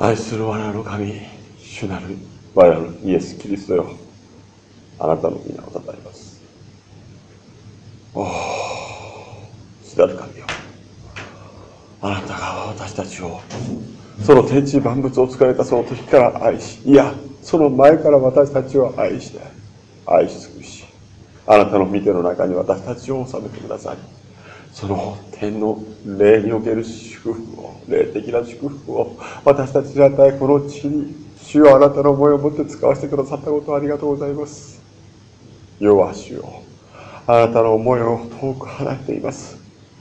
愛する我らの神、主なる我らのイエス・キリストよ。あなたの皆をたたえます。おお、主なる神よ。あなたが私たちを、その天地万物を作られたその時から愛し、いや、その前から私たちを愛して、愛し尽くし、あなたの御手の中に私たちを収めてください。その天の霊における祝福を、霊的な祝福を。私たちに与え、この地に主よあなたの思いを持って使わせてくださったことをありがとうございます。世は主よ。あなたの思いを遠く離れています。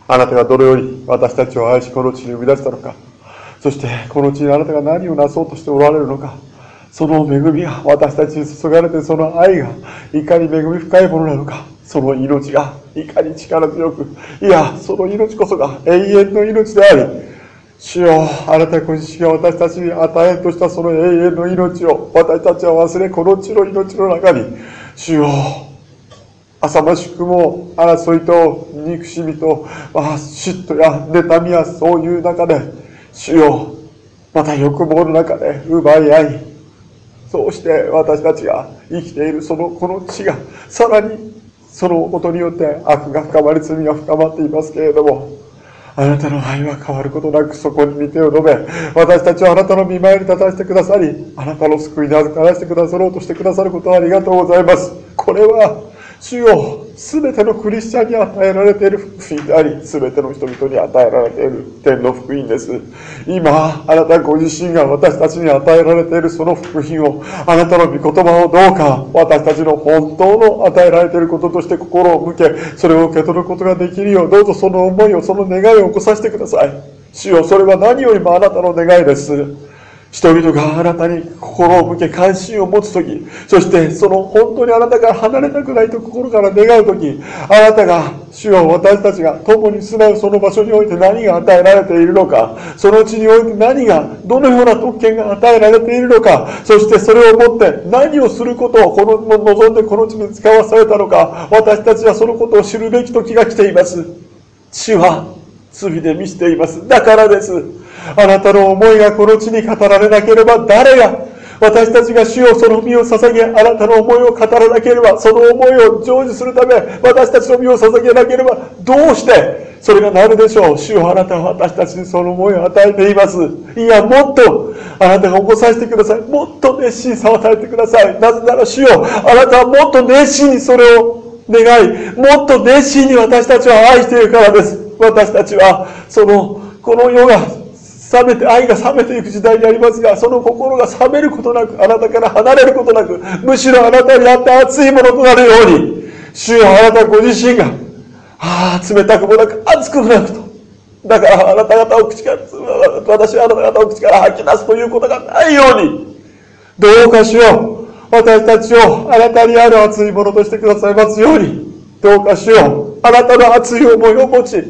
あなたがどのように私たちを愛し、この地に生み出したのか、そしてこの地にあなたが何をなそうとしておられるのか、その恵みが私たちに注がれてその愛がいかに恵み深いものなのか。その命がいかに力強くいやその命こそが永遠の命であり主よあなたご自身が私たちに与えとしたその永遠の命を私たちは忘れこの地の命の中に主よ浅ましくも争いと憎しみと、まあ、嫉妬や妬みやそういう中で主よまた欲望の中で奪い合いそうして私たちが生きているそのこの地がさらにそのことによって悪が深まり罪が深まっていますけれどもあなたの愛は変わることなくそこに見てを述べ私たちはあなたの見舞いに立たせてくださりあなたの救いに預からせてくださろうとしてくださることをありがとうございます。これは主よすべてのクリスチャンに与えられている福音であり、すべての人々に与えられている天の福音です。今、あなたご自身が私たちに与えられているその福音を、あなたの御言葉をどうか私たちの本当の与えられていることとして心を向け、それを受け取ることができるよう、どうぞその思いを、その願いを起こさせてください。主よ、それは何よりもあなたの願いです。人々があなたに心を向け関心を持つとき、そしてその本当にあなたから離れたくないと心から願うとき、あなたが、主よ私たちが共に住まうその場所において何が与えられているのか、その地において何が、どのような特権が与えられているのか、そしてそれをもって何をすることをこの望んでこの地に使わされたのか、私たちはそのことを知るべき時が来ています。地は罪で満ちています。だからです。あなたの思いがこの地に語られなければ誰が私たちが主よその身を捧げ、あなたの思いを語らなければ、その思いを成就するため、私たちの身を捧げなければ、どうしてそれがなるでしょう主よあなたは私たちにその思いを与えています。いや、もっと、あなたが起こさせてください。もっと熱心さを与えてください。なぜなら主よあなたはもっと熱心にそれを願い、もっと熱心に私たちは愛しているからです。私たちは、その、この世が冷めて、愛が冷めていく時代にありますが、その心が冷めることなく、あなたから離れることなく、むしろあなたにあって熱いものとなるように、主よあなたご自身が、ああ、冷たくもなく、熱くもなくと。だからあなた方を口から、私はあなた方を口から吐き出すということがないように、どうかしよう。私たちをあなたにある熱いものとしてくださいますように、どうかしよう。あなたの熱い思いを持ち、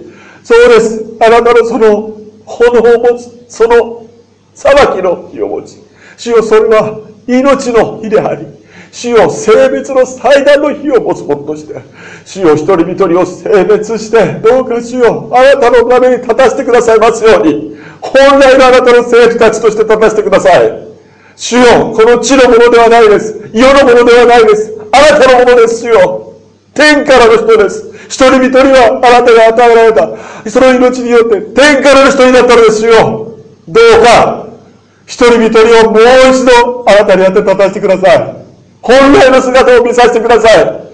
そうです。あなたのその炎を持つ、その裁きの火を持ち、主よそれは命の火であり、主よ性別の最大の火を持つものとして、主よ一人一人を性別して、どうか主よあなたのために立たせてくださいますように、本来のあなたの生徒たちとして立たせてください。主よこの地のものではないです。世のものではないです。あなたのものです、主よ天からの人です。一人一人はあなたが与えられた。その命によって天からの人になったのですよ。どうか、一人一人をもう一度あなたにやって立たせてください。本来の姿を見させてください。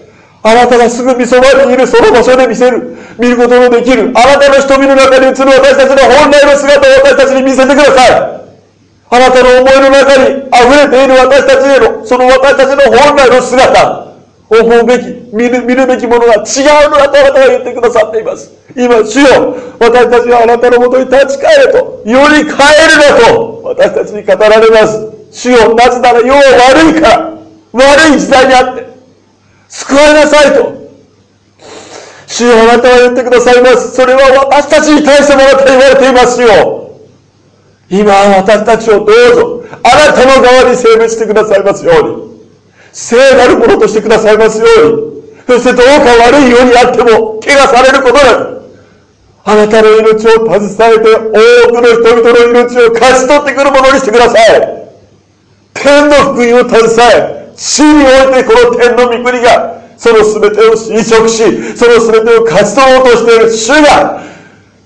あなたがすぐ見そばにいるその場所で見せる、見ることのできる、あなたの瞳の中に映る私たちの本来の姿を私たちに見せてください。あなたの思いの中に溢れている私たちへの、その私たちの本来の姿、思うべき、見る、見るべきものが違うのだとあなたが言ってくださっています。今、主よ、私たちはあなたのもとに立ち返れと、より変えるなと、私たちに語られます。主よ、なぜなら世は悪いから、悪い時代にあって、救われなさいと。主よ、あなたは言ってくださいます。それは私たちに対してもあなた言われていますよ。今、私たちをどうぞ、あなたの側に性別してくださいますように。聖なるものとしてくださいますように、そしてどうか悪いようにあっても、怪我されることなく、あなたの命を携えて多くの人々の命を勝ち取ってくるものにしてください。天の福音を携え、地においてこの天の御国がその全てを侵食し、その全てを勝ち取ろうとしている主が、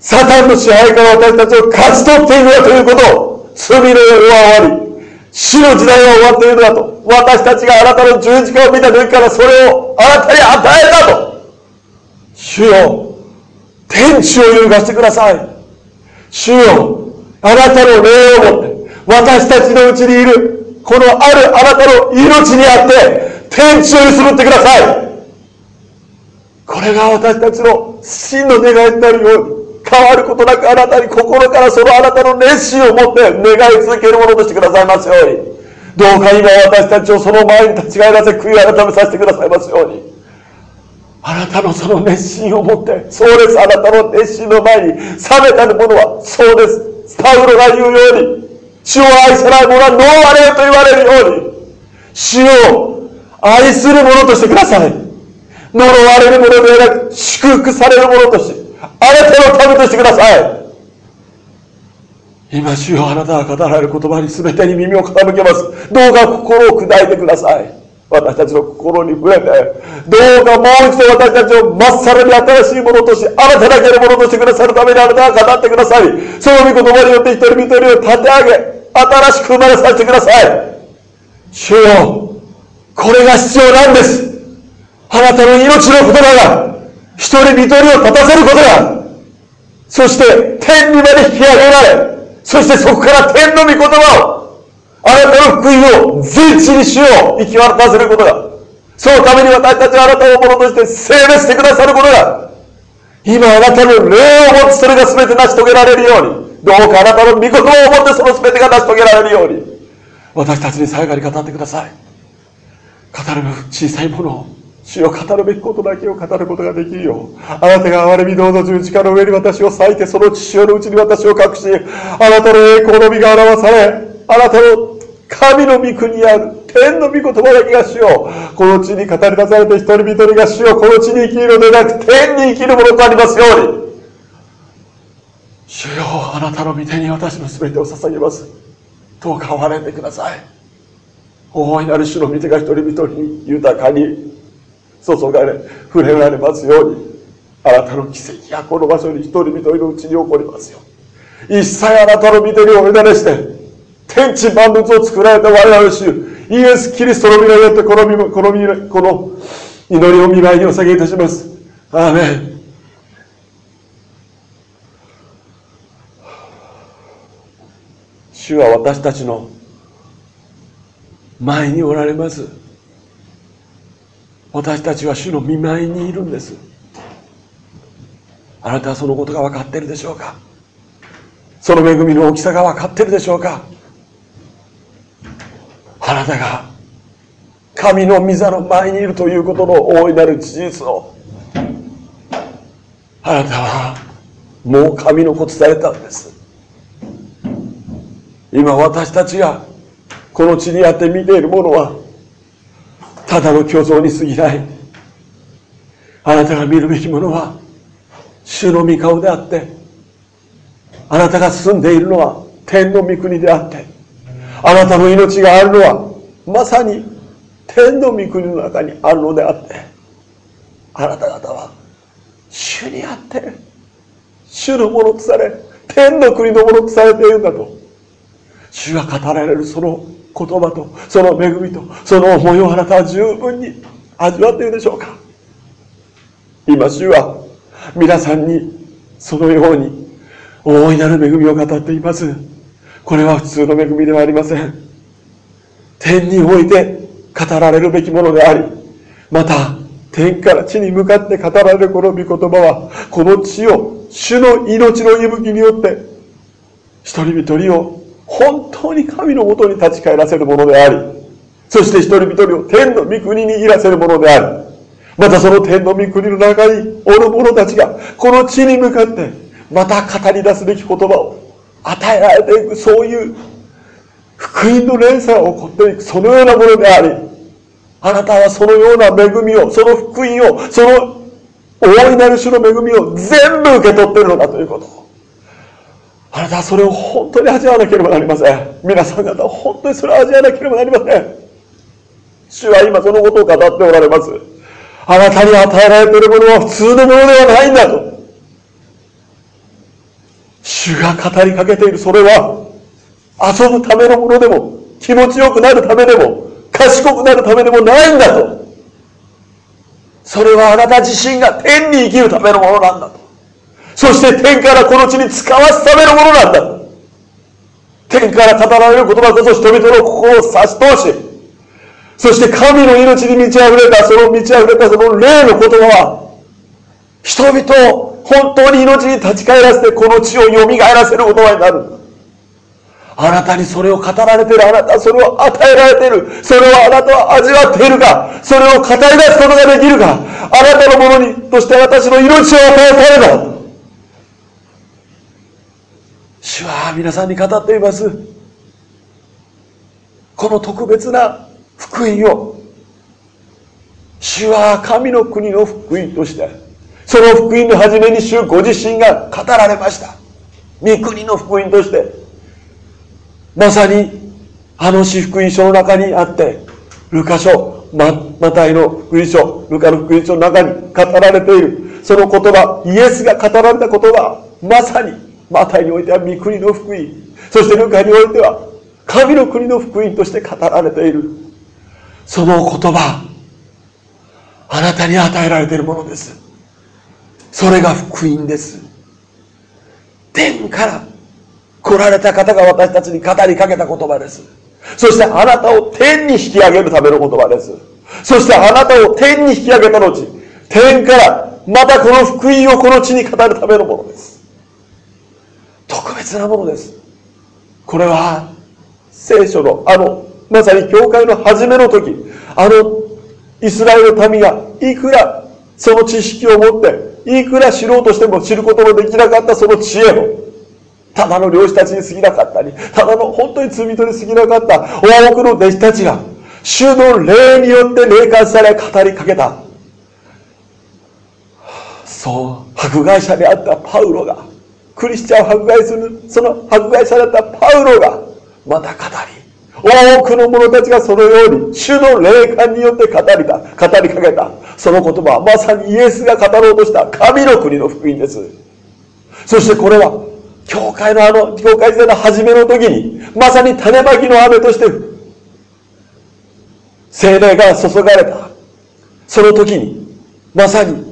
サタンの支配から私たちを勝ち取っているということを、罪の世は終わり、死の時代は終わっているのだと。私たちがあなたの十字架を見た時からそれをあなたに与えたと。主よ、天地を揺るがしてください。主よ、あなたの霊をもって、私たちのうちにいる、このあるあなたの命にあって、天地を揺すぶってください。これが私たちの真の願いになるように。変わることなくあなたに心からそのあなたの熱心を持って願い続けるものとしてくださいますように。どうか今私たちをその前に立ち返らせ悔い改めさせてくださいますように。あなたのその熱心を持って、そうです、あなたの熱心の前に冷めたる者は、そうです、パウロが言うように、主を愛さない者はノーアレよと言われるように、主を愛する者としてください。呪われる者ではなく、祝福される者として、あなたのためとしてください。今、主よあなたが語られる言葉に全てに耳を傾けます。どうか心を砕いてください。私たちの心に触れて、どうかもう一度私たちをまっさらに新しいものとして、あなただけのものとしてくださるためにあなたが語ってくださり、その御言葉によって一人一人を立て上げ、新しく生まれさせてください。主よ、これが必要なんです。あなたの命の言葉が、一人一人を立たせることが、そして天にまで引き上げられ、そしてそこから天の御言葉を、あなたの福音を全地にしよう、行き渡らせることが、そのために私たちはあなたをものとして聖滅してくださることが、今あなたの霊を持つそれが全て成し遂げられるように、どうかあなたの御言葉を持ってその全てが成し遂げられるように、私たちに最後に語ってください。語る小さいものを。主を語るべきことだけを語ることができるよう。あなたが憐れみどうぞ十字架の上に私を裂いて、その父親のうちに私を隠し、あなたの栄光の美が表され、あなたの神の御国にある天の御言葉だけが主よ。この地に語り出されて一人一人が主よ。この地に生きるのでなく天に生きるものとありますように。主よ、あなたの御手に私の全てを捧げます。どうか憐れんでください。大いなる主の御手が一人一人に豊かに注がれ触れられますようにあなたの奇跡がこの場所に一人一人のうちに起こりますよ一切あなたの御手にお委ねして天地万物を作られた我々の主イエス・キリストの皆によってこのこのこの祈りを見舞いにお下げいたします。アーメン。主は私たちの前におられます。私たちは主の見舞いにいるんです。あなたはそのことが分かっているでしょうか？その恵みの大きさが分かっているでしょうか？あなたが神の御座の前にいるということの大いなる事実をあなたはもう神の子伝えたんです。今私たちがこの地にあって見ているものはただの虚像に過ぎない。あなたが見るべきものは主の御顔であってあなたが住んでいるのは天の御国であってあなたの命があるのはまさに天の御国の中にあるのであってあなた方は主にあって主のものとされ天の国のものとされているんだと主が語られるその言葉とその恵みとその思いをあなたは十分に味わっているでしょうか。今主は皆さんにそのように大いなる恵みを語っています。これは普通の恵みではありません。天において語られるべきものでありまた天から地に向かって語られるこの御言葉はこの地を主の命の息吹によって一人一人を本当に神のもとに立ち返らせるものであり、そして一人一人を天の御国にいらせるものであり、またその天の御国の中におる者たちが、この地に向かって、また語り出すべき言葉を与えられていく、そういう福音の連鎖が起こっていく、そのようなものであり、あなたはそのような恵みを、その福音を、その大いなる主の恵みを全部受け取っているのだということ。あなたはそれを本当に味わわなければなりません。皆さん方は本当にそれを味わわなければなりません。主は今そのことを語っておられます。あなたに与えられているものは普通のものではないんだと。主が語りかけているそれは遊ぶためのものでも気持ちよくなるためでも賢くなるためでもないんだと。それはあなた自身が天に生きるためのものなんだと。そして天からこの地に使わすためのものなんだ。天から語られる言葉こそ人々の心を差し通し、そして神の命に満ち溢れた、その満ち溢れたその霊の言葉は、人々を本当に命に立ち返らせてこの地を蘇らせる言葉になる。あなたにそれを語られている。あなたはそれを与えられている。それをあなたは味わっているか。それを語り出すことができるか。あなたのものにとして私の命を与えたれば。主は皆さんに語っています。この特別な福音を、主は神の国の福音として、その福音の初めに主ご自身が語られました。御国の福音として、まさにあの四福音書の中にあって、ルカ書、ママタイの福音書、ルカの福音書の中に語られている、その言葉、イエスが語られた言葉、まさに、マタイにおいては御国の福音、そしてルカにおいては、神の国の福音として語られている。その言葉、あなたに与えられているものです。それが福音です。天から来られた方が私たちに語りかけた言葉です。そしてあなたを天に引き上げるための言葉です。そしてあなたを天に引き上げた後、天からまたこの福音をこの地に語るためのものです。特別なものです。これは聖書のあの、まさに教会の初めの時、あのイスラエルの民がいくらその知識を持って、いくら知ろうとしても知ることのできなかったその知恵を、ただの漁師たちに過ぎなかったり、ただの本当に罪人に過ぎなかった多くの弟子たちが、主の霊によって霊感され語りかけた。そう、迫害者であったパウロが、クリスチャンを迫害する、その迫害者だったパウロが、また語り、多くの者たちがそのように、主の霊感によって語りた、語りかけた。その言葉はまさにイエスが語ろうとした神の国の福音です。そしてこれは教会のあの、教会時代の初めの時に、まさに種まきの雨として、精霊が注がれた。その時に、まさに、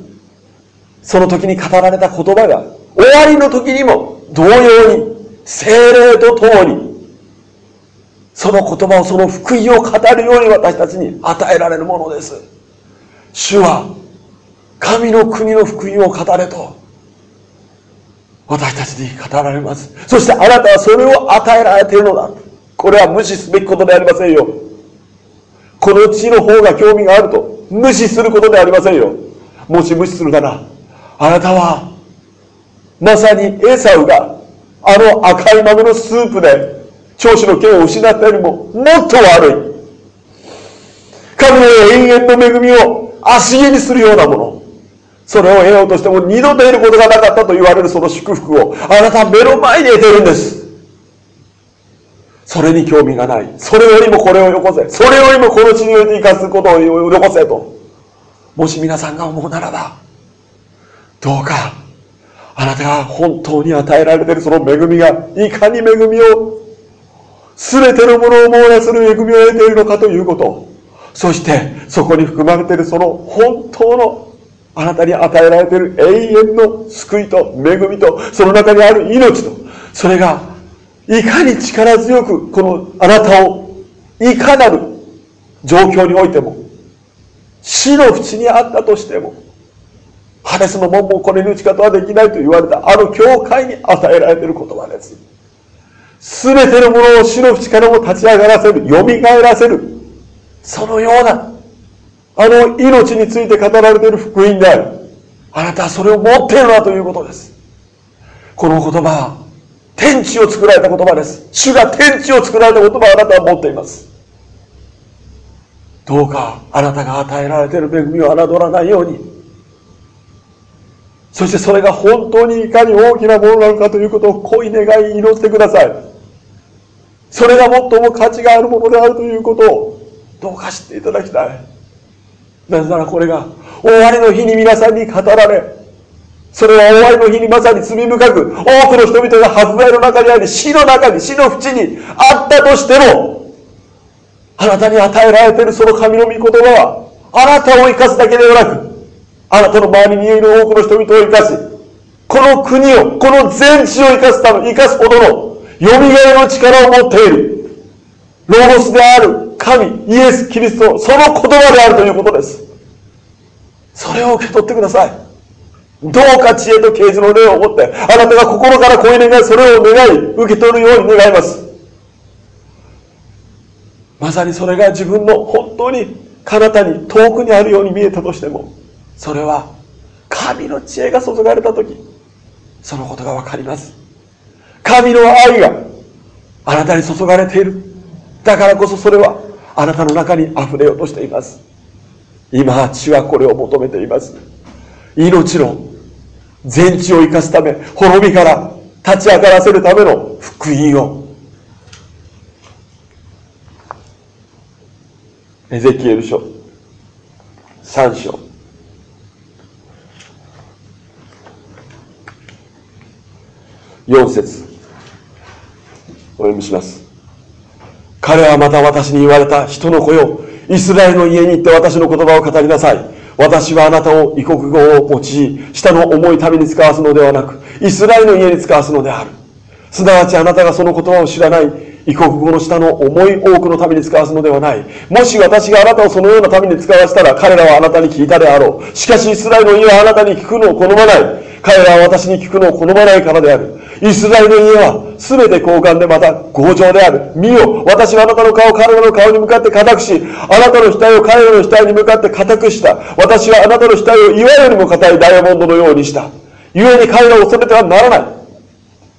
その時に語られた言葉が、終わりの時にも同様に、精霊と共に、その言葉を、その福音を語るように私たちに与えられるものです。主は、神の国の福音を語れと、私たちに語られます。そしてあなたはそれを与えられているのだ。これは無視すべきことでありませんよ。この地の方が興味があると無視することではありませんよ。もし無視するなら、あなたは、まさにエサウがあの赤い豆のスープで長子の剣を失ったよりももっと悪い。神の永遠の恵みを足毛にするようなもの。それを得ようとしても二度と得ることがなかったと言われるその祝福をあなた目の前に得てるんです。それに興味がない。それよりもこれをよこせ。それよりもこの地において生かすことをよこせと。もし皆さんが思うならば、どうか、あなたが本当に与えられているその恵みが、いかに恵みを、すべてのものを網羅する恵みを得ているのかということ。そして、そこに含まれているその本当のあなたに与えられている永遠の救いと恵みと、その中にある命と、それが、いかに力強く、このあなたを、いかなる状況においても、死の淵にあったとしても、ハレスの門もこれに打ち方はできないと言われた、あの教会に与えられている言葉です。すべてのものを死の淵からも立ち上がらせる、蘇らせる、そのようなあの命について語られている福音である。あなたはそれを持っているなということです。この言葉は、天地を作られた言葉です。主が天地を作られた言葉をあなたは持っています。どうかあなたが与えられている恵みを侮らないように、そしてそれが本当にいかに大きなものなのかということを恋願い祈ってください。それが最も価値があるものであるということをどうか知っていただきたい。なぜならこれが終わりの日に皆さんに語られ、それは終わりの日にまさに罪深く、多くの人々が迫害の中にあり、死の中に、死の淵にあったとしても、あなたに与えられているその神の御言葉は、あなたを生かすだけではなく、あなたの周りにいる多くの人々を生かし、この国を、この全地を生かすため、生かすほどの、蘇りの力を持っている、ロゴスである神、イエス・キリスト、その言葉であるということです。それを受け取ってください。どうか知恵と啓示の霊を持って、あなたが心から声願い、それを願い、受け取るように願います。まさにそれが自分の本当に彼方に遠くにあるように見えたとしても、それは神の知恵が注がれたとき、そのことがわかります。神の愛があなたに注がれている。だからこそそれはあなたの中に溢れようとしています。今、父はこれを求めています。命の全地を生かすため、滅びから立ち上がらせるための福音を。エゼキエル書3章4節お読みします彼はまた私に言われた人の子よイスラエルの家に行って私の言葉を語りなさい私はあなたを異国語を用い、下の重い民に使わすのではなく、イスラエルの家に使わすのである。すなわちあなたがその言葉を知らない異国語の下の重い多くの民に使わすのではない。もし私があなたをそのような民に使わせたら彼らはあなたに聞いたであろう。しかしイスラエルの家はあなたに聞くのを好まない。彼らは私に聞くのを好まないからである。イスラエルの家は全て交換でまた強情である。見よ、私はあなたの顔を彼らの顔に向かって固くし、あなたの額を彼らの額に向かって固くした。私はあなたの額を岩よりも硬いダイヤモンドのようにした。故に彼らを恐れてはならない。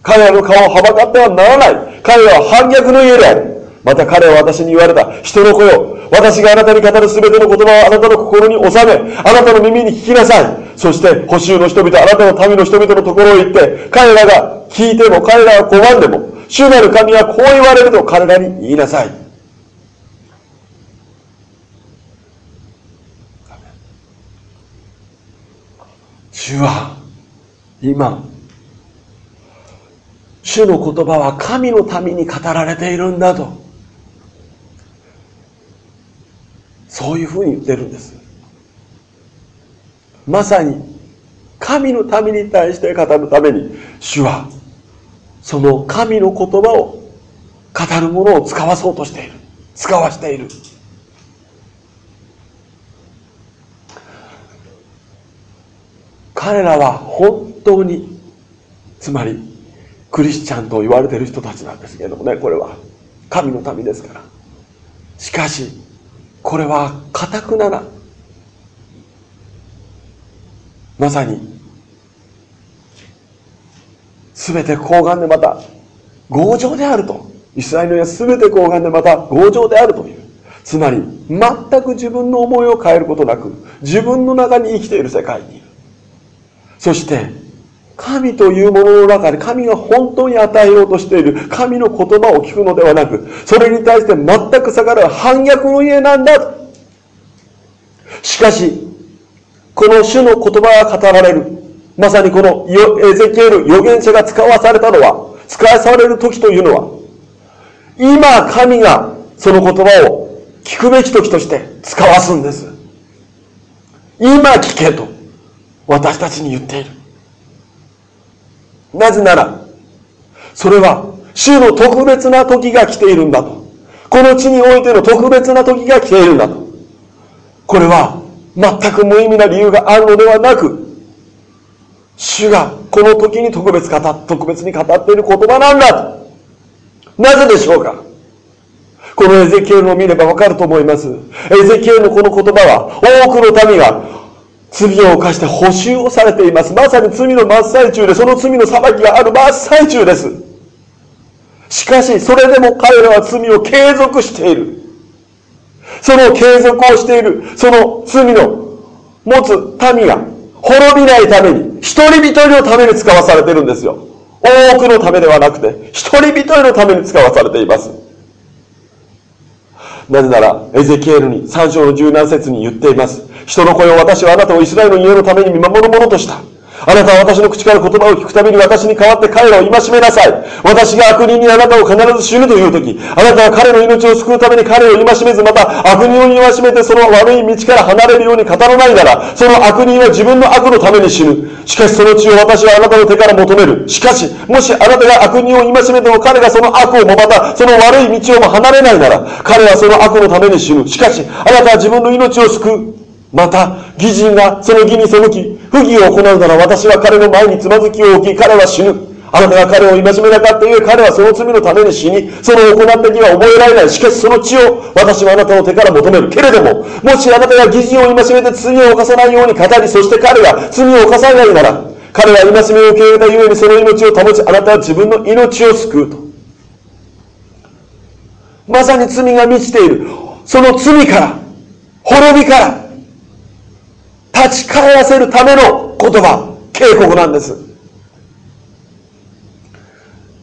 彼らの顔をはばかってはならない。彼らは反逆の家である。また彼は私に言われた。人の子よ。私があなたに語る全ての言葉をあなたの心に収め、あなたの耳に聞きなさい。そして、補修の人々、あなたの民の人々のところへ行って、彼らが聞いても、彼らが拒んでも、主なる神はこう言われると彼らに言いなさい。主は、今、主の言葉は神のために語られているんだと。そういうふうに言ってるんです。まさに神の民に対して語るために主はその神の言葉を語るものを使わそうとしている。使わしている。彼らは本当につまりクリスチャンと言われている人たちなんですけれどもねこれは。神の民ですから。しかしこれはかたくななまさに。全て高顔でまた強情であると。イスラエルは全て高顔でまた強情であるという。つまり全く自分の思いを変えることなく自分の中に生きている世界にいる。そして神というものの中で神が本当に与えようとしている神の言葉を聞くのではなくそれに対して全く逆らう反逆の家なんだしかしこの主の言葉が語られる。まさにこのエゼキエル預言者が使わされたのは、使わされる時というのは、今神がその言葉を聞くべき時として使わすんです。今聞けと私たちに言っている。なぜなら、それは主の特別な時が来ているんだと。この地においての特別な時が来ているんだと。これは全く無意味な理由があるのではなく、主がこの時に特別語特別に語っている言葉なんだ。なぜでしょうか？このエゼキエルを見ればわかると思います。エゼキエルのこの言葉は、多くの民が罪を犯して補修をされています。まさに罪の真っ最中で、その罪の裁きがある真っ最中です。しかし、それでも彼らは罪を継続している。その継続をしている、その罪の持つ民が、滅びないために、一人一人のために使わされてるんですよ。多くのためではなくて、一人一人のために使わされています。なぜなら、エゼキエルに3章の十何節に言っています。人の声を私はあなたをイスラエルの家のために見守るものとした。あなたは私の口から言葉を聞くたびに私に代わって彼らを戒めなさい。私が悪人にあなたを必ず死ぬという時、あなたは彼の命を救うために彼を戒めず、また悪人を戒めてその悪い道から離れるように語らないなら、その悪人は自分の悪のために死ぬ。しかしその血を私はあなたの手から求める。しかし、もしあなたが悪人を戒めても彼がその悪をもまたその悪い道をも離れないなら、彼はその悪のために死ぬ。しかし、あなたは自分の命を救う。また、義人がその義に背き、不義を行うなら私は彼の前につまずきを置き、彼は死ぬ。あなたが彼を戒めなかったゆえ、彼はその罪のために死に、その行った義は覚えられない。しかしその血を私はあなたの手から求める。けれども、もしあなたが義人を戒めて罪を犯さないように語り、そして彼が罪を犯さないなら、彼は戒めを受け入れたゆえにその命を保ち、あなたは自分の命を救うと。まさに罪が満ちている。その罪から、滅びから、立ち返らせるための言葉、警告なんです。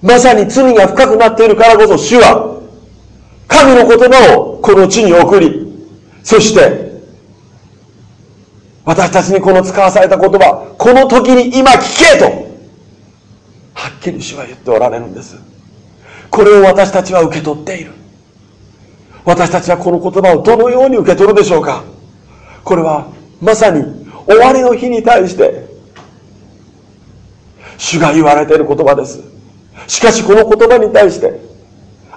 まさに罪が深くなっているからこそ主は神の言葉をこの地に送り、そして私たちにこの使わされた言葉、この時に今聞けと、はっきり主は言っておられるんです。これを私たちは受け取っている。私たちはこの言葉をどのように受け取るでしょうかこれはまさに終わりの日に対して主が言われている言葉です。しかしこの言葉に対して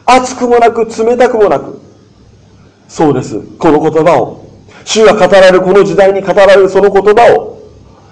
熱くもなく冷たくもなくそうです。この言葉を主が語られるこの時代に語られるその言葉を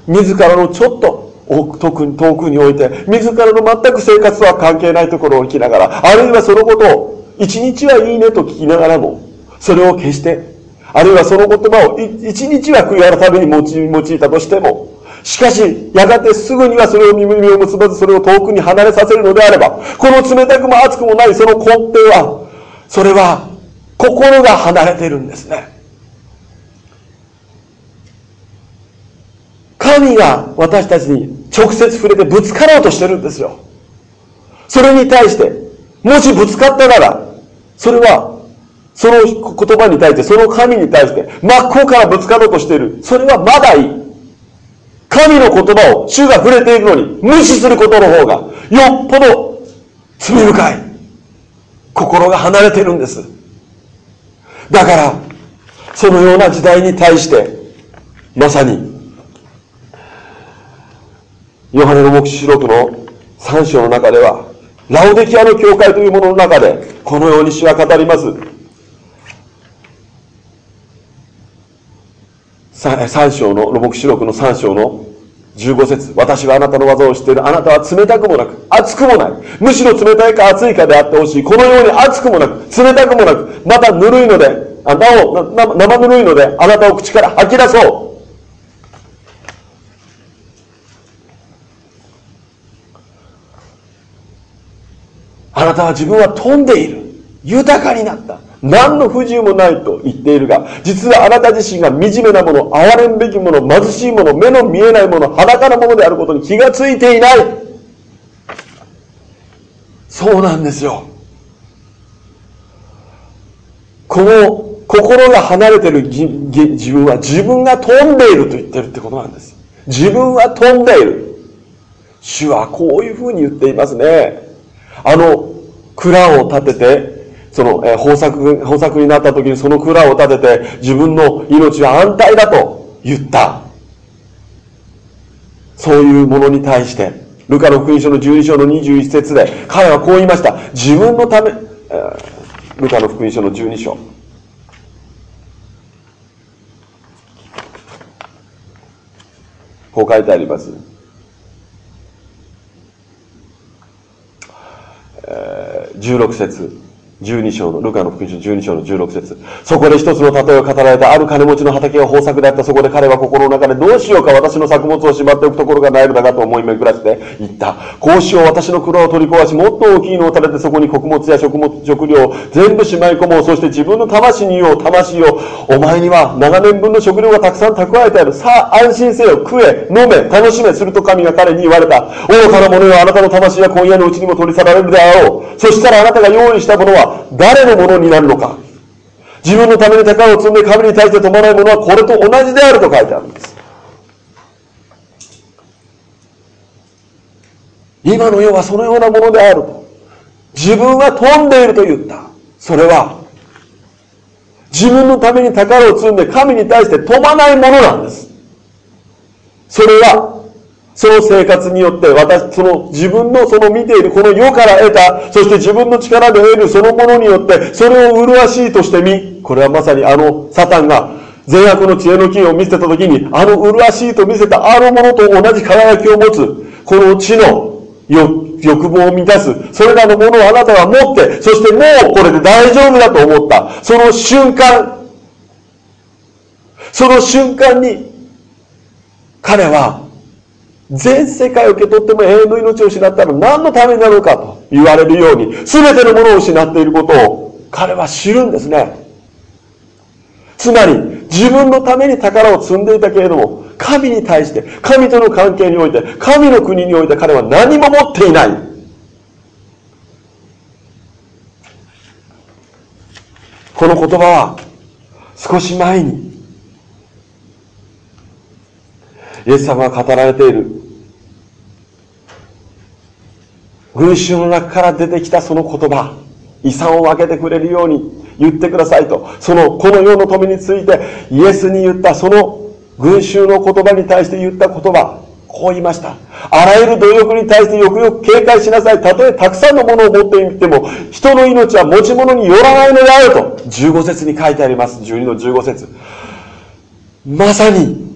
自らのちょっと遠く遠くにおいて自らの全く生活とは関係ないところを生きながらあるいはそのことを一日はいいねと聞きながらもそれを決してあるいはその言葉を一日は悔い改めに用いたとしても、しかし、やがてすぐにはそれを耳を結ばず、それを遠くに離れさせるのであれば、この冷たくも熱くもないその根底は、それは心が離れてるんですね。神が私たちに直接触れてぶつかろうとしてるんですよ。それに対して、もしぶつかったなら、それはその言葉に対して、その神に対して、真っ向からぶつかろうとしている。それはまだいい。神の言葉を主が触れているのに無視することの方がよっぽど罪深い。心が離れてるんです。だから、そのような時代に対して、まさに、ヨハネの目視録の3章の中では、ラオデキアの教会というものの中で、このように主は語ります。3章の、ロボクシ録の3章の15節私はあなたの技を知っている。あなたは冷たくもなく、熱くもない。むしろ冷たいか熱いかであってほしい。このように熱くもなく、冷たくもなく、またぬるいので、あなお、生ぬるいので、あなたを口から吐き出そう。あなたは自分は飛んでいる。豊かになった。何の不自由もないと言っているが、実はあなた自身が惨めなもの、憐れんべきもの、貧しいもの、目の見えないもの、裸のものであることに気がついていない。そうなんですよ。この心が離れてる自分は自分が飛んでいると言ってるってことなんです。自分は飛んでいる。主はこういうふうに言っていますね。あの、蔵を建ててその、えー、豊作、豊作になった時にその蔵を建てて自分の命は安泰だと言った。そういうものに対して、ルカの福音書の12章の21節で彼はこう言いました。自分のため、えー、ルカの福音書の12章。こう書いてあります。えー、16節12章の、ルカの福音書12章の16節そこで一つの例えを語られたある金持ちの畑が豊作であった。そこで彼は心の中でどうしようか私の作物をしまっておくところがないのだがと思い巡らせて言った。こうしよう私の蔵を取り壊し、もっと大きいのを垂れてそこに穀物や食物、食料を全部しまい込もう。そして自分の魂に言おう、魂を。お前には長年分の食料がたくさん蓄えてある。さあ安心せよ、食え、飲め、楽しめ。すると神が彼に言われた。愚かな者よ、あなたの魂は今夜のうちにも取り去られるであろう。そしたらあなたが用意したものは誰のものになるのか。自分のために高を積んで神に対して飛ばないものはこれと同じであると書いてあるんです。今の世はそのようなものであると。自分は飛んでいると言った。それは、自分のために宝を積んで神に対して飛ばないものなんです。それは、その生活によって、私、その自分のその見ているこの世から得た、そして自分の力で得るそのものによって、それを麗しいとしてみ、これはまさにあのサタンが善悪の知恵の木を見せたときに、あの麗しいと見せたあのものと同じ輝きを持つ、この地の欲望を満たす、それらのものをあなたは持って、そしてもうこれで大丈夫だと思った、その瞬間、その瞬間に、彼は全世界を受け取っても永遠の命を失ったら何のためになるのかと言われるように、全てのものを失っていることを彼は知るんですね。つまり、自分のために宝を積んでいたけれども、神に対して、神との関係において、神の国において彼は何も持っていない。この言葉は、少し前に、イエス様が語られている群衆の中から出てきたその言葉遺産を分けてくれるように言ってくださいとそのこの世の富についてイエスに言ったその群衆の言葉に対して言った言葉こう言いました。あらゆる努力に対してよくよく警戒しなさい。たとえたくさんのものを持っていても、人の命は持ち物によらないのであると、15節に書いてあります。12の15節まさに、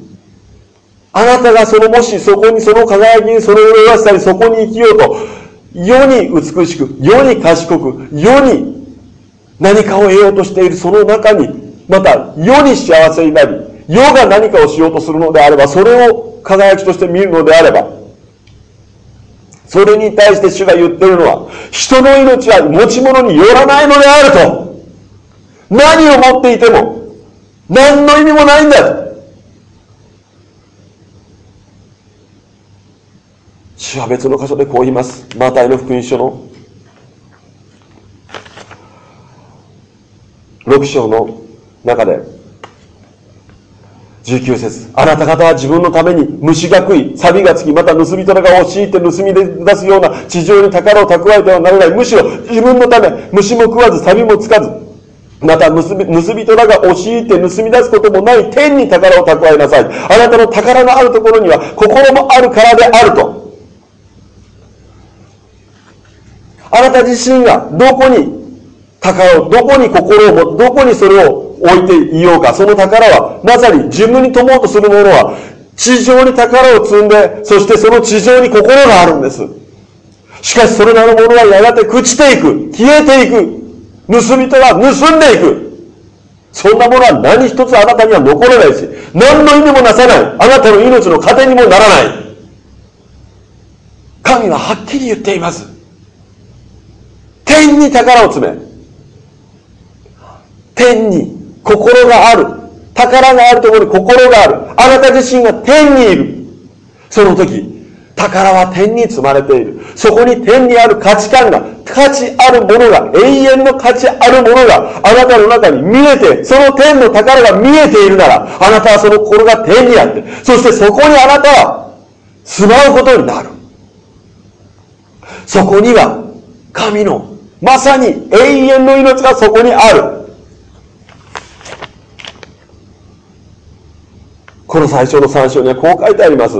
あなたがそのもしそこにその輝きにその麗しさにそこに生きようと、世に美しく、世に賢く、世に何かを得ようとしているその中に、また世に幸せになり、世が何かをしようとするのであれば、それを輝きとして見るのであれば、それに対して主が言ってるのは、人の命は持ち物によらないのであると。何を持っていても、何の意味もないんだと。主は別の箇所でこう言います。マタイの福音書の6章の中で19節あなた方は自分のために虫が食い、錆がつき、また盗人らが押し入って盗み出すような地上に宝を蓄えてはならない。むしろ自分のため虫も食わず、錆もつかず、また盗人らが押し入って盗み出すこともない天に宝を蓄えなさい。あなたの宝のあるところには心もあるからであると。あなた自身がどこに宝を、どこに心を持どこにそれを置いていようか。その宝は、まさに自分に富もうとするものは、地上に宝を積んで、そしてその地上に心があるんです。しかしそれらのものはやがて朽ちていく。消えていく。盗人は盗んでいく。そんなものは何一つあなたには残らないし、何の意味もなさない。あなたの命の糧にもならない。神ははっきり言っています。天に宝を詰め。天に心がある。宝があるところに心がある。あなた自身が天にいる。その時、宝は天に積まれている。そこに天にある価値観が、価値あるものが、永遠の価値あるものがあなたの中に見えて、その天の宝が見えているなら、あなたはその心が天にあって、そしてそこにあなたは住まうことになる。そこには神のまさに永遠の命がそこにある。この最初の3章にはこう書いてあります。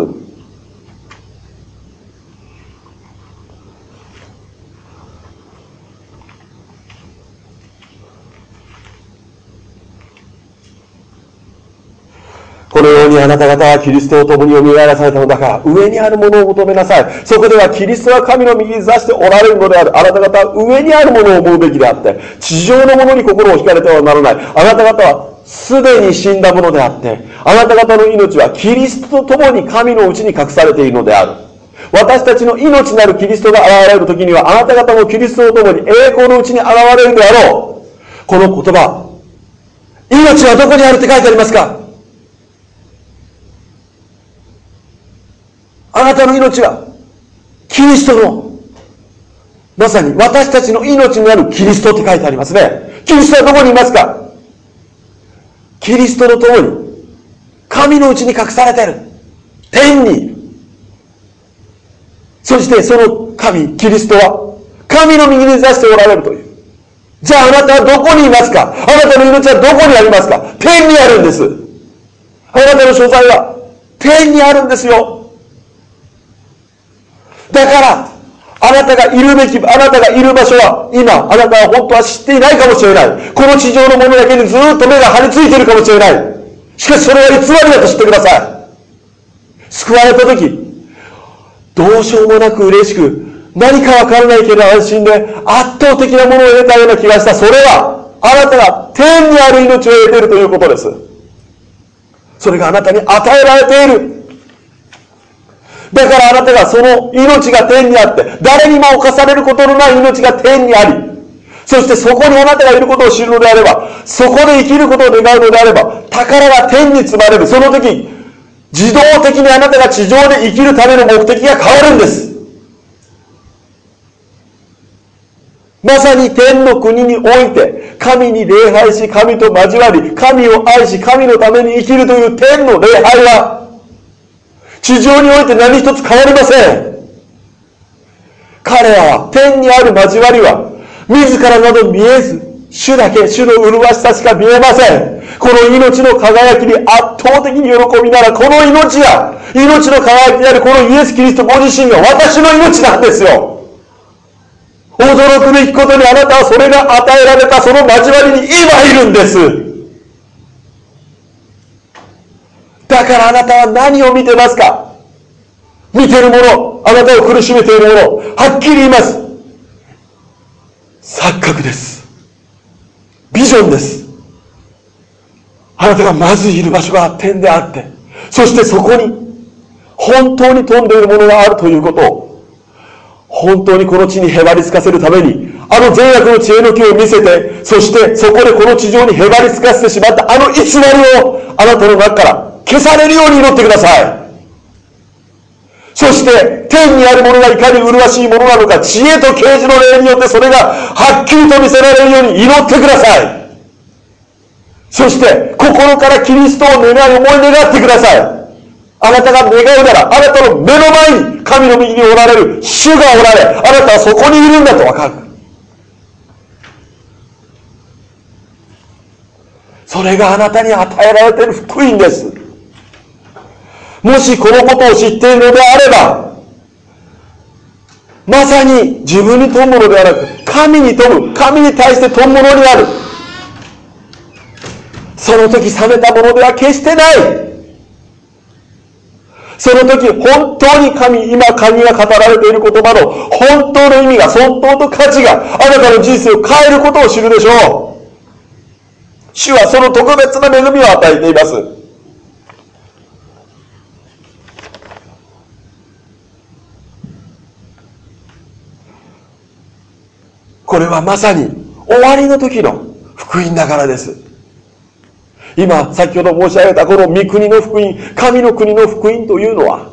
このようにあなた方はキリストと共に蘇らされたのだから、上にあるものを求めなさい。そこではキリストは神の右に座しておられるのである。あなた方は上にあるものを思うべきであって、地上のものに心を惹かれてはならない。あなた方はすでに死んだものであって、あなた方の命はキリストと共に神のうちに隠されているのである。私たちの命なるキリストが現れる時には、あなた方もキリストと共に栄光のうちに現れるであろう。この言葉、命はどこにあるって書いてありますか？あなたの命は、キリストの、まさに私たちの命になるキリストって書いてありますね。キリストはどこにいますか？キリストと共に、神のうちに隠されてる。天に。そしてその神、キリストは、神の右に座しておられるという。じゃああなたはどこにいますか？あなたの命はどこにありますか？天にあるんです。あなたの所在は天にあるんですよ。だから、あなたがいるべき、あなたがいる場所は、今、あなたは本当は知っていないかもしれない。この地上のものだけにずっと目が張り付いているかもしれない。しかしそれは偽りだと知ってください。救われた時、どうしようもなく嬉しく、何かわからないけど安心で圧倒的なものを得たような気がした。それは、あなたが天にある命を得ているということです。それがあなたに与えられている。だからあなたがその命が天にあって、誰にも侵されることのない命が天にあり、そしてそこにあなたがいることを知るのであれば、そこで生きることを願うのであれば、宝が天に積まれる。その時、自動的にあなたが地上で生きるための目的が変わるんです。まさに天の国において、神に礼拝し、神と交わり、神を愛し、神のために生きるという天の礼拝は、地上において何一つ変わりません。彼らは、天にある交わりは、自らなど見えず、主だけ、主の麗しさしか見えません。この命の輝きに圧倒的に喜びなら、この命や、命の輝きであるこのイエス・キリストご自身が私の命なんですよ。驚くべきことにあなたはそれが与えられたその交わりに今いるんです。だからあなたは何を見てますか？見てるもの、あなたを苦しめているもの、はっきり言います。錯覚です。ビジョンです。あなたがまずいる場所が点であって、そしてそこに本当に飛んでいるものがあるということを、本当にこの地にへばりつかせるために、あの善悪の知恵の木を見せて、そしてそこでこの地上にへばりつかせてしまったあの偽りをあなたの中から消されるように祈ってください。そして天にあるものがいかに麗しいものなのか、知恵と啓示の霊によってそれがはっきりと見せられるように祈ってください。そして心からキリストを願い思い願ってください。あなたが願うなら、あなたの目の前に神の右におられる主がおられ、あなたはそこにいるんだとわかる。それがあなたに与えられている福音です。もしこのことを知っているのであれば、まさに自分に富むのではなく、神に富む、神に対して富むものになる。その時冷めたものでは決してない。その時本当に神、今神が語られている言葉の本当の意味が、本当と価値があなたの人生を変えることを知るでしょう。主はその特別な恵みを与えています。これはまさに終わりの時の福音だからです。今、先ほど申し上げたこの御国の福音、神の国の福音というのは、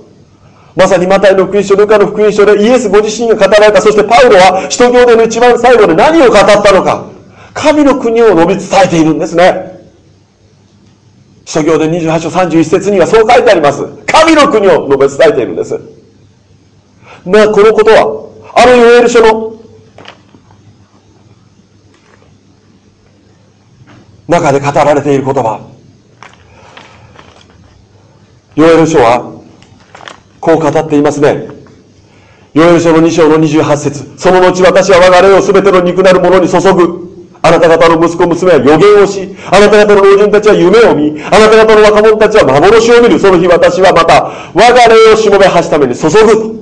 まさにマタイの福音書、ルカの福音書でイエスご自身が語られた、そしてパウロは使徒行伝の一番最後で何を語ったのか、神の国を述べ伝えているんですね。使徒行伝28章31節にはそう書いてあります。神の国を述べ伝えているんです。まあ、このことは、あのヨエール書の中で語られている言葉。ヨエル書は、こう語っていますね。ヨエル書の2章の28節その後私は我が霊を全ての肉なるものに注ぐ。あなた方の息子娘は予言をし、あなた方の老人たちは夢を見、あなた方の若者たちは幻を見る。その日私はまた、我が霊をしもべはすために注ぐ。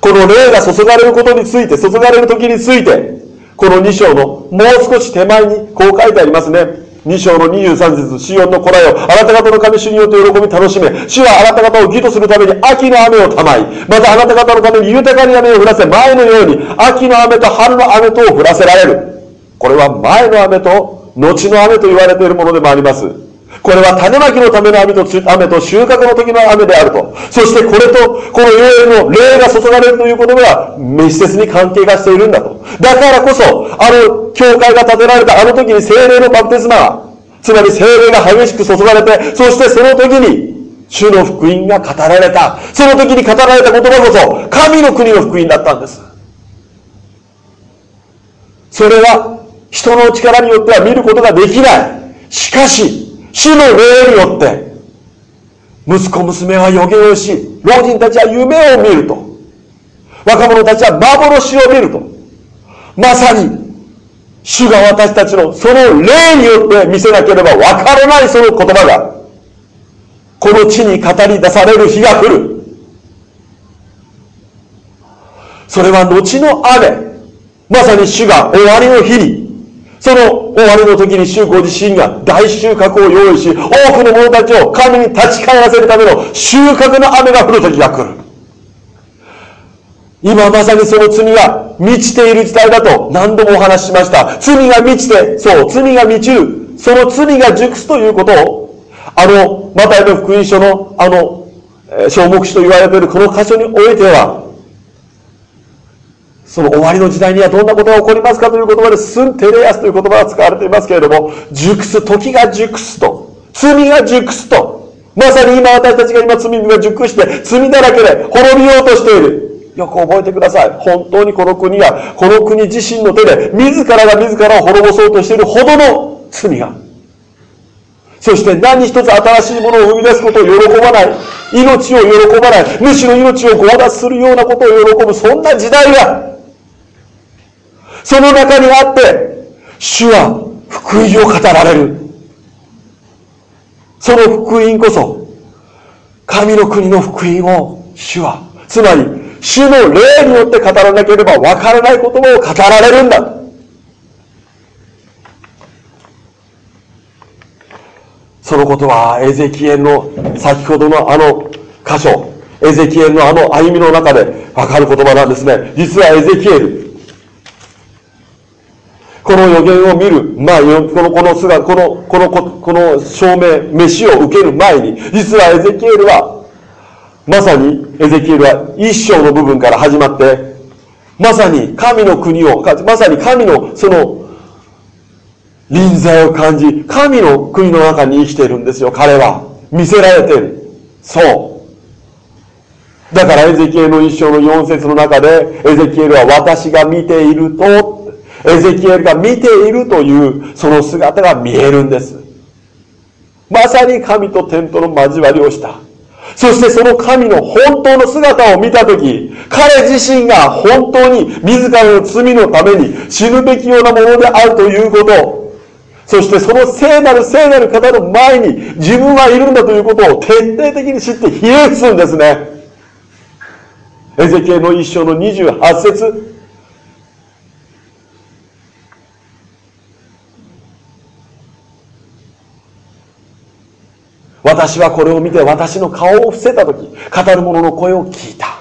この霊が注がれることについて、注がれる時について、この2章のもう少し手前にこう書いてありますね。2章の23節シオンの子らよ。あなた方の神主によって喜び楽しめ。主はあなた方を義とするために秋の雨をたまい。またあなた方のために豊かに雨を降らせ、前のように秋の雨と春の雨とを降らせられる。これは前の雨と後の雨と言われているものでもあります。これは種まきのための雨と雨と収穫の時の雨であると。そしてこれと、この霊の霊が注がれるということが密接に関係がしているんだと。だからこそ、あの教会が建てられたあの時に精霊のバプテスマつまり精霊が激しく注がれて、そしてその時に主の福音が語られた。その時に語られた言葉こそ、神の国の福音だったんです。それは人の力によっては見ることができない。しかし、主の霊によって、息子娘は予言をし、老人たちは夢を見ると。若者たちは幻を見ると。まさに、主が私たちのその霊によって見せなければわからないその言葉が、この地に語り出される日が来る。それは後の雨。まさに主が終わりの日に、その終わりの時に主ご自身が大収穫を用意し、多くの者たちを神に立ち返らせるための収穫の雨が降る時が来る。今まさにその罪が満ちている時代だと何度もお話ししました。罪が満ちて、そう、罪が満ちる。その罪が熟すということを、あの、マタイの福音書の、あの、小目詞と言われているこの箇所においては、その終わりの時代にはどんなことが起こりますかという言葉で、スンテレアスという言葉が使われていますけれども、熟す、時が熟すと、罪が熟すと、まさに今私たちが今罪が熟して、罪だらけで滅びようとしている。よく覚えてください。本当にこの国や、この国自身の手で、自らが自らを滅ぼそうとしているほどの罪が。そして何一つ新しいものを生み出すことを喜ばない。命を喜ばない。むしろ命を強奪するようなことを喜ぶ。そんな時代がその中にあって、主は福音を語られる。その福音こそ、神の国の福音を主は、つまり、主の霊によって語らなければわからない言葉を語られるんだ。そのことは、エゼキエルの、先ほどのあの箇所、エゼキエルのあの歩みの中でわかる言葉なんですね。実はエゼキエル、この予言を見る前、この、この姿、この、この、この証明、飯を受ける前に、実はエゼキエルは、まさにエゼキエルは一章の部分から始まって、まさに神の国を、まさに神のその臨在を感じ、神の国の中に生きているんですよ、彼は。見せられている。そう。だからエゼキエルの一章の四節の中で、エゼキエルは私が見ているとエゼキエルが見ているというその姿が見えるんです。まさに神と天との交わりをした。そしてその神の本当の姿を見たとき、彼自身が本当に自らの罪のために死ぬべきようなものであるということ、そしてその聖なる聖なる方の前に自分はいるんだということを徹底的に知って冷えすんですね。エゼキエルの一章の28節私はこれを見て私の顔を伏せた時語る者の声を聞いた。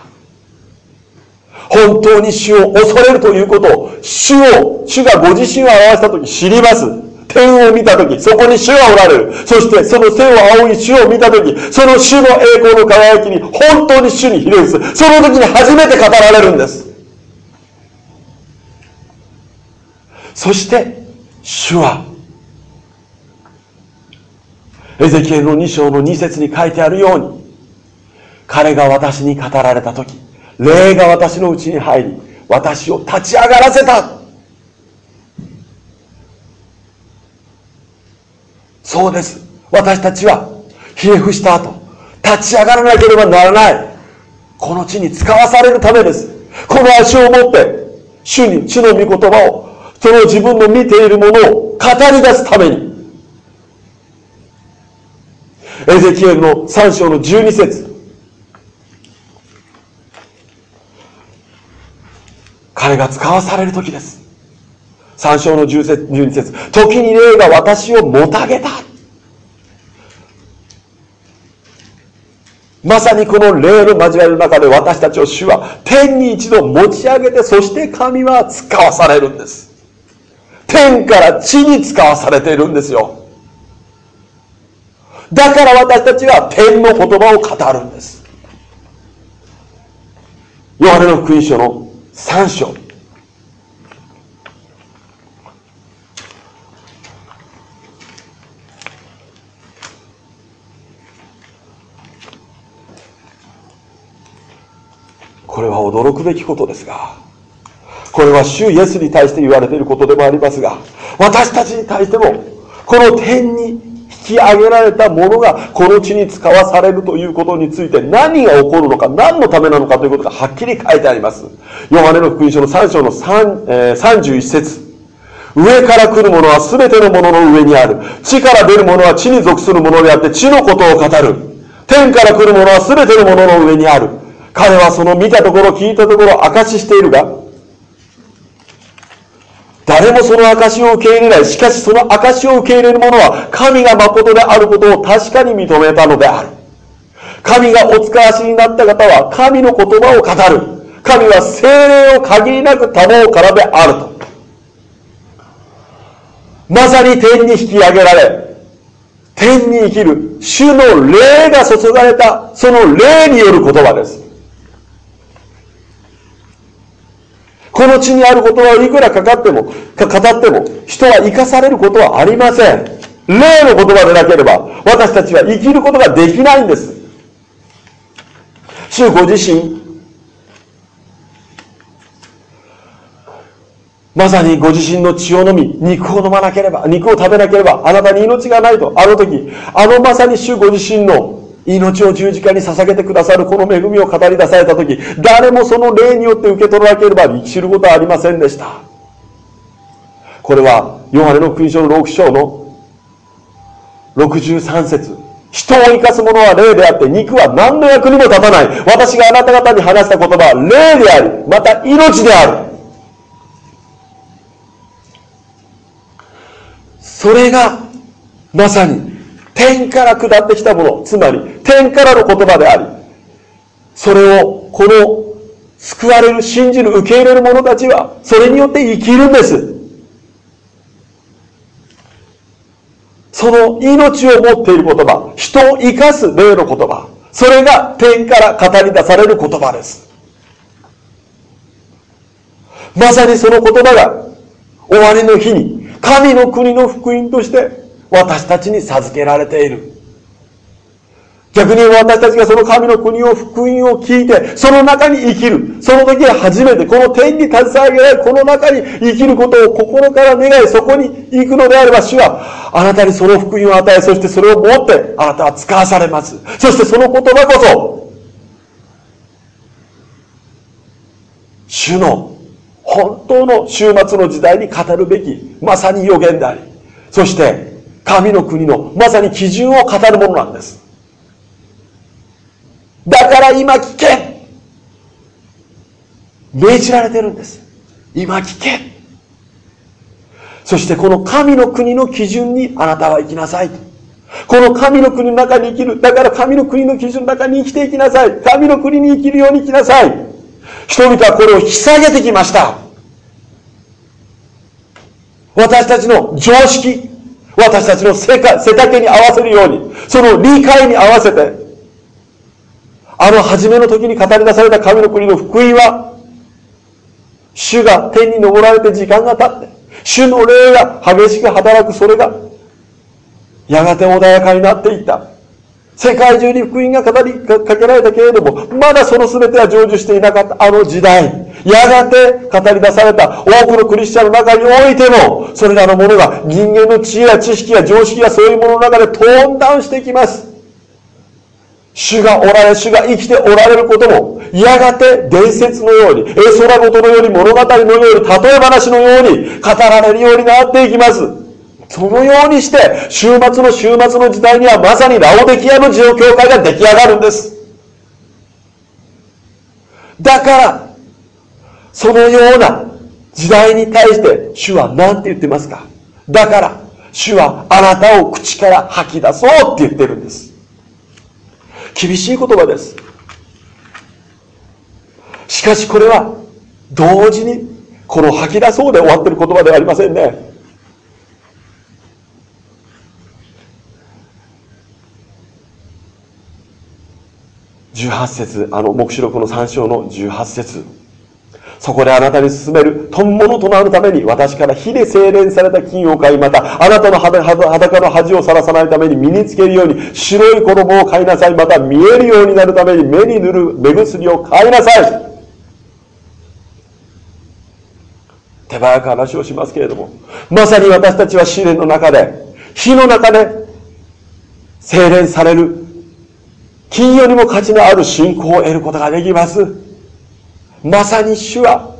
本当に主を恐れるということを主を主がご自身を表した時知ります。天を見た時そこに主がおられる。そしてその天を仰ぎ主を見た時その主の栄光の輝きに本当に主にひれ伏すその時に初めて語られるんです。そして主はエゼキエルの2章の2節に書いてあるように、彼が私に語られたとき、霊が私のうちに入り、私を立ち上がらせた。そうです。私たちは、冷え伏した後、立ち上がらなければならない。この地に使わされるためです。この足を持って、主に、主の御言葉を、その自分の見ているものを語り出すために、エゼキエルの3章の12節彼が使わされる時です。3章の10節12節時に霊が私をもたげた。まさにこの霊の交わりの中で私たちを主は天に一度持ち上げて、そして神は使わされるんです。天から地に使わされているんですよ。だから私たちは天の言葉を語るんです。ヨハネの福音書の3章。これは驚くべきことですが、これは主イエスに対して言われていることでもありますが、私たちに対しても、この天にき上げられたものがこの地に使わされるということについて何が起こるのか、何のためなのかということがはっきり書いてあります。ヨハネの福音書の3章の3、えー、31節上から来るものは全てのものの上にある。地から出るものは地に属するものであって地のことを語る。天から来るものは全てのものの上にある。彼はその見たところ聞いたところ証ししているが、誰もその証を受け入れない。しかしその証を受け入れる者は神が誠であることを確かに認めたのである。神がお使わしになった方は神の言葉を語る。神は精霊を限りなく賜うからであると。まさに天に引き上げられ、天に生きる主の霊が注がれた、その霊による言葉です。この地にあることはいくらかかっても、か語っても、人は生かされることはありません。霊の言葉でなければ、私たちは生きることができないんです。主ご自身、まさにご自身の血を飲み、肉を飲まなければ、肉を食べなければ、あなたに命がないと、あの時、あのまさに主ご自身の命を十字架に捧げてくださるこの恵みを語り出された時誰もその霊によって受け取らなければ生きることはありませんでした。これはヨハネの福音書の6章の63節。人を生かす者は霊であって肉は何の役にも立たない。私があなた方に話した言葉は霊でありまた命である。それがまさに天から下ってきたもの、つまり天からの言葉であり、それをこの救われる、信じる、受け入れる者たちは、それによって生きるんです。その命を持っている言葉、人を生かす霊の言葉、それが天から語り出される言葉です。まさにその言葉が終わりの日に神の国の福音として私たちに授けられている。逆に私たちがその神の国を福音を聞いて、その中に生きる。その時は初めて、この天に携えられこの中に生きることを心から願い、そこに行くのであれば、主は、あなたにその福音を与え、そしてそれを持って、あなたは使わされます。そしてその言葉こそ、主の本当の終末の時代に語るべき、まさに予言であり、そして神の国のまさに基準を語るものなんです。だから今聞け命じられてるんです。今聞けそしてこの神の国の基準にあなたは生きなさい。この神の国の中に生きる。だから神の国の基準の中に生きていきなさい。神の国に生きるように生きなさい。人々はこれを引き下げてきました。私たちの常識、私たちの世界背丈に合わせるように、その理解に合わせて、あの初めの時に語り出された神の国の福音は、主が天に昇られて時間が経って、主の霊が激しく働くそれが、やがて穏やかになっていった。世界中に福音が語りかけられたけれども、まだその全ては成就していなかったあの時代。やがて語り出された多くのクリスチャンの中においても、それらのものが人間の知恵や知識や常識やそういうものの中でトーンダウンしていきます。主がおられ、主が生きておられることも、やがて伝説のように、絵空事のように、物語のように、例え話のように語られるようになっていきます。そのようにして、週末の週末の時代にはまさにラオデキアの状況界が出来上がるんです。だから、そのような時代に対して主は何て言ってますか？だから、主はあなたを口から吐き出そうって言ってるんです。厳しい言葉です。しかしこれは同時にこの吐き出そうで終わってる言葉ではありませんね。18節。あの黙示録の3章の18節。そこであなたに進める本物となるために私から火で精錬された金を買いまたあなたの裸の恥をさらさないために身につけるように白い衣を買いなさいまた見えるようになるために目に塗る目薬を買いなさい。手早く話をしますけれどもまさに私たちは試練の中で火の中で精錬される金よりも価値のある信仰を得ることができますまさに主は、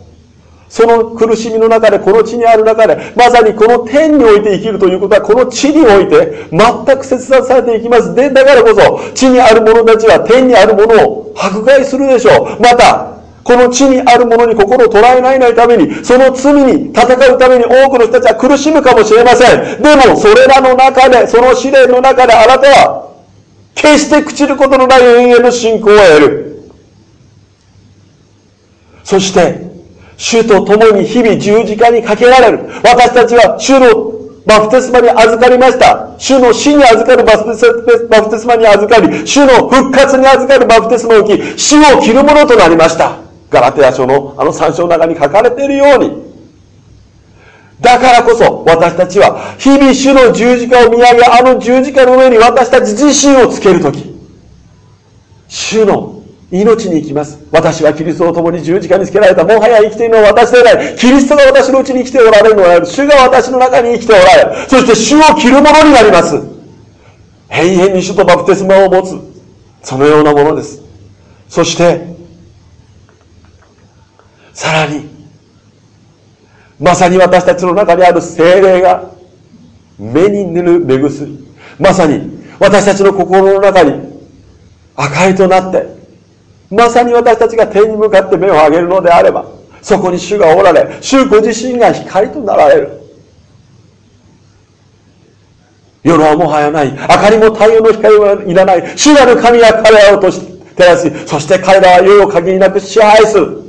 その苦しみの中で、この地にある中で、まさにこの天において生きるということは、この地において全く切断されていきます。で、だからこそ、地にある者たちは天にあるものを迫害するでしょう。また、この地にあるものに心を捉えないないために、その罪に戦うために多くの人たちは苦しむかもしれません。でも、それらの中で、その試練の中であなたは、決して朽ちることのない永遠の信仰を得る。そして、主と共に日々十字架にかけられる。私たちは主のバプテスマに預かりました。主の死に預かるバプテスマに預かり、主の復活に預かるバプテスマを受き、死を着るものとなりました。ガラテヤ書のあの三章の中に書かれているように。だからこそ私たちは日々主の十字架を見上げ、あの十字架の上に私たち自身をつけるとき、主の命に生きます。私はキリストと共に十字架につけられた。もはや生きているのは私でない。キリストが私のうちに生きておられるのは、主が私の中に生きておられる。そして主を着るものになります。永遠に主とバプテスマを持つ。そのようなものです。そして、さらに、まさに私たちの中にある精霊が、目に塗る目薬。まさに、私たちの心の中に、明かりとなって、まさに私たちが天に向かって目を上げるのであれば、そこに主がおられ、主ご自身が光となられる。夜はもはやない。明かりも太陽の光はいらない。主なる神が彼らをとし照らし、そして彼らは世を限りなく支配する。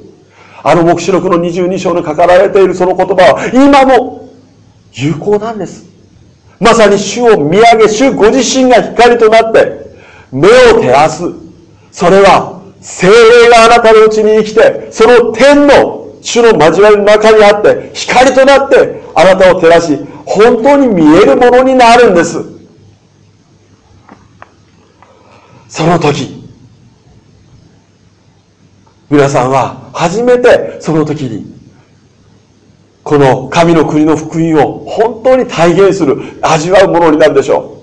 あの目視録の22章に書かれているその言葉は、今も有効なんです。まさに主を見上げ、主ご自身が光となって、目を照らす。それは、精霊があなたのうちに生きて、その天の主の交わりの中にあって、光となってあなたを照らし、本当に見えるものになるんです。その時、皆さんは初めてその時に、この神の国の福音を本当に体現する、味わうものになるでしょう。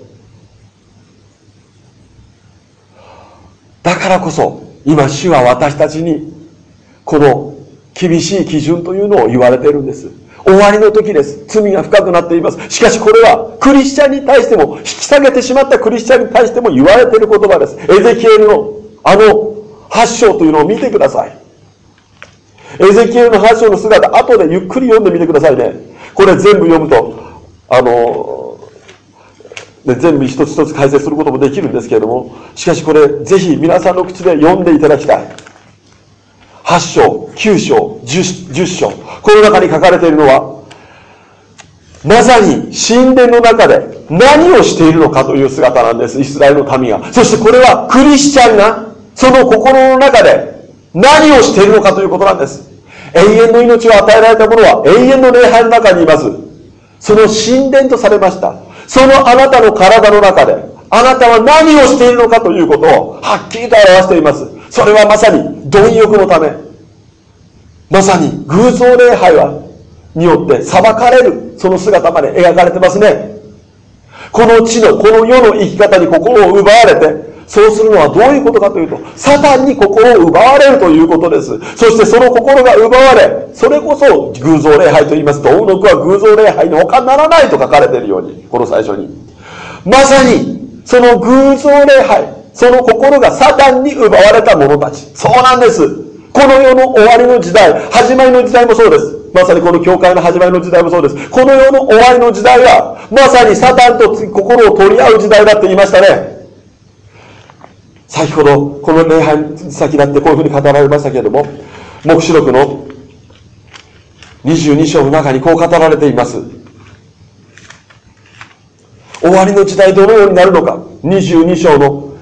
だからこそ、今主は私たちにこの厳しい基準というのを言われているんです。終わりの時です。罪が深くなっています。しかしこれはクリスチャンに対しても、引き下げてしまったクリスチャンに対しても言われている言葉です。エゼキエルのあの発章というのを見てください。エゼキエルの発章の姿、後でゆっくり読んでみてくださいね。これ全部読むと、あの、で全部一つ一つ解説することもできるんですけれども、しかしこれ、ぜひ皆さんの口で読んでいただきたい。8章、9章、10, 10章。この中に書かれているのは、まさに神殿の中で何をしているのかという姿なんです。イスラエルの民が。そしてこれはクリスチャンがその心の中で何をしているのかということなんです。永遠の命を与えられた者は永遠の礼拝の中にいます。その神殿とされました。そのあなたの体の中で、あなたは何をしているのかということをはっきりと表しています。それはまさに貪欲のため、まさに偶像礼拝は、によって裁かれる、その姿まで描かれてますね。この地の、この世の生き方に心を奪われて、そうするのはどういうことかというと、サタンに心を奪われるということです。そしてその心が奪われ、それこそ偶像礼拝と言います。と、音楽は偶像礼拝に他ならないと書かれているように、この最初に。まさに、その偶像礼拝、その心がサタンに奪われた者たち。そうなんです。この世の終わりの時代、始まりの時代もそうです。まさにこの教会の始まりの時代もそうです。この世の終わりの時代は、まさにサタンと心を取り合う時代だって言いましたね。先ほど、この礼拝先だってこういうふうに語られましたけれども、黙示録の22章の中にこう語られています。終わりの時代どのようになるのか。22章の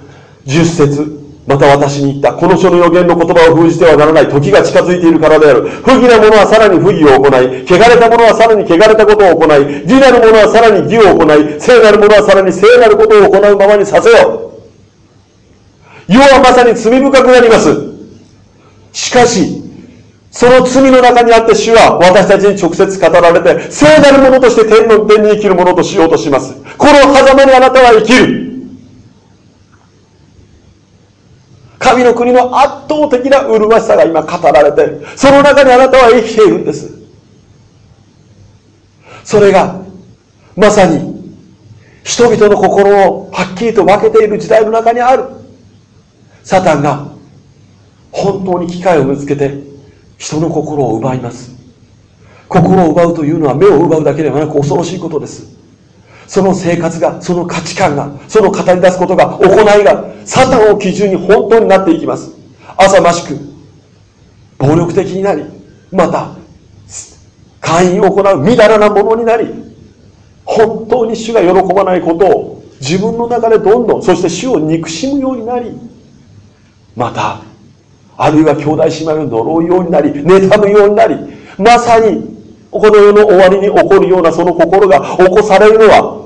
10節また私に言った。この書の予言の言葉を封じてはならない。時が近づいているからである。不義な者はさらに不義を行い、汚れた者はさらに汚れたことを行い、義なる者はさらに義を行い、聖なる者はさらに聖なることを行うままにさせよう。世はまさに罪深くなります。しかし、その罪の中にあって主は私たちに直接語られて、聖なる者として天の天に生きる者としようとします。この狭間にあなたは生きる。神の国の圧倒的な麗しさが今語られて、その中にあなたは生きているんです。それが、まさに、人々の心をはっきりと分けている時代の中にある。サタンが、本当に機会を見つけて、人の心を奪います。心を奪うというのは目を奪うだけではなく恐ろしいことです。その生活が、その価値観が、その語り出すことが、行いが、サタンを基準に本当になっていきます。朝ましく、暴力的になり、また、会員を行うみだらなものになり、本当に主が喜ばないことを自分の中でどんどん、そして主を憎しむようになり、また、あるいは兄弟姉妹を呪うようになり、妬むようになり、まさに、この世の終わりに起こるようなその心が起こされるのは、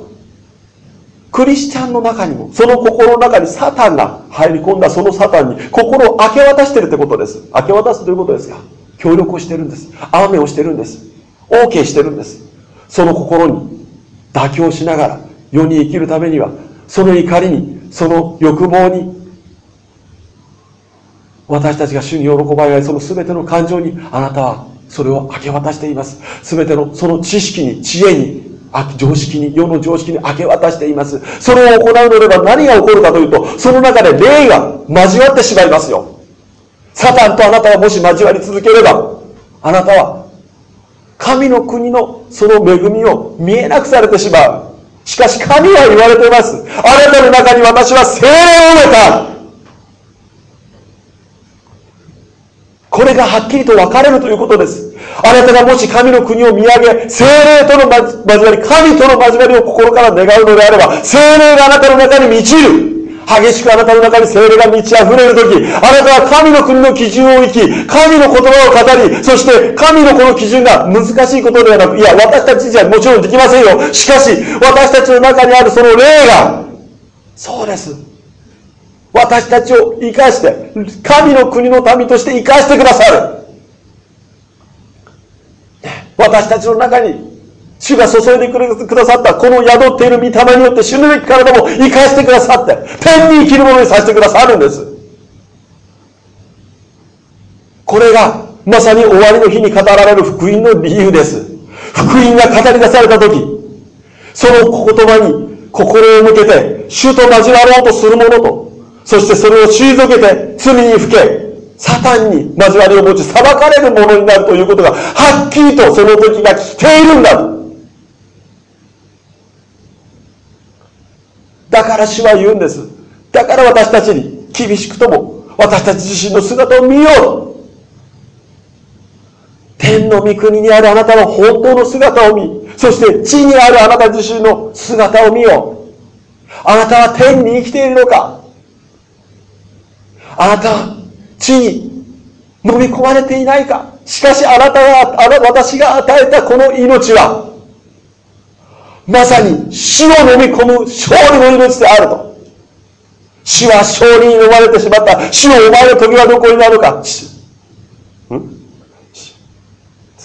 クリスチャンの中にも、その心の中にサタンが入り込んだそのサタンに心を明け渡してるってことです。明け渡すということですが、協力をしてるんです。雨をしてるんです。OK してるんです。その心に妥協しながら世に生きるためには、その怒りに、その欲望に、私たちが主に喜ばれないその全ての感情に、あなたはそれを明け渡しています。全てのその知識に、知恵に、常識に、世の常識に明け渡しています。それを行うのでは何が起こるかというと、その中で霊が交わってしまいますよ。サタンとあなたはもし交わり続ければ、あなたは神の国のその恵みを見えなくされてしまう。しかし神は言われています。あなたの中に私は精霊を埋めた。これがはっきりと分かれるということです。あなたがもし神の国を見上げ、精霊との交わり、神との交わりを心から願うのであれば、精霊があなたの中に満ちる。激しくあなたの中に精霊が満ち溢れるとき、あなたは神の国の基準を生き、神の言葉を語り、そして神のこの基準が難しいことではなく、いや、私たちじゃもちろんできませんよ。しかし、私たちの中にあるその霊が、そうです。私たちを生かして、神の国の民として生かしてくださる。私たちの中に主が注いでくださったこの宿っている御霊によって死ぬべき体も生かしてくださって天に生きるものにさせてくださるんですこれがまさに終わりの日に語られる福音の理由です福音が語り出された時その言葉に心を向けて主と交わろうとする者とそしてそれを退けて罪にふけサタンに交わりを持ち裁かれるものになるということがはっきりとその時が来ているんだだから主は言うんです。だから私たちに厳しくとも私たち自身の姿を見よう。天の御国にあるあなたの本当の姿を見、そして地にあるあなた自身の姿を見よう。あなたは天に生きているのかあなたは地に飲み込まれていないかしかしあなたが、あな私が与えたこの命は、まさに死を飲み込む勝利の命であると。死は勝利に飲まれてしまった。死のお前の時はどこになるか。ん？す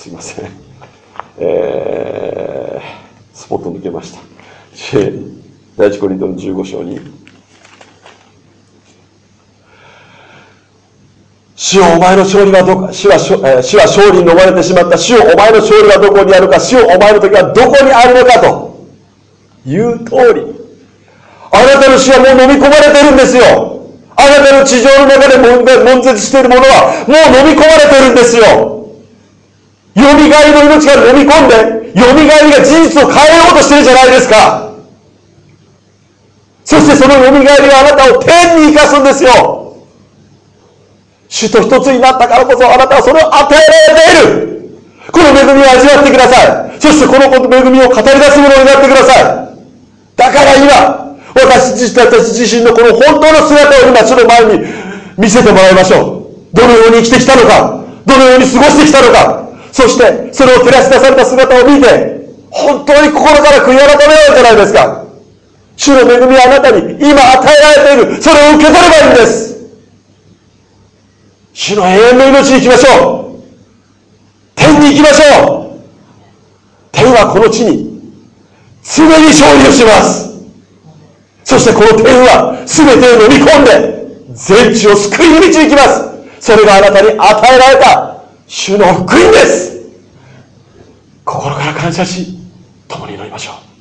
いません。えー、スポット抜けました。第一コリントの15章に主よお前の勝利はどこ主は主は勝利に飲まれてしまった。主よお前の勝利はどこにあるか主よお前の時はどこにあるのかと。いう通り。あなたの死はもう飲み込まれてるんですよ。あなたの地上の中で悶絶しているものはもう飲み込まれてるんですよ。よみがえりの命が飲み込んでよみがえりが事実を変えようとしてるじゃないですか。そしてそのよみがえりがあなたを天に生かすんですよ。主と一つになったからこそあなたはそれを与えられている。この恵みを味わってください。そしてこの恵みを語り出すものになってください。だから今私自私自身のこの本当の姿を今主の前に見せてもらいましょう。どのように生きてきたのかどのように過ごしてきたのか。そしてそれを照らし出された姿を見て本当に心から悔い改めようじゃないですか。主の恵みはあなたに今与えられている。それを受け取ればいいんです。主の永遠の命に行きましょう。天に行きましょう。天はこの地に常に勝利をします。そしてこの天は全てを飲み込んで全地を救いに導きます。それがあなたに与えられた主の福音です。心から感謝し共に祈りましょう。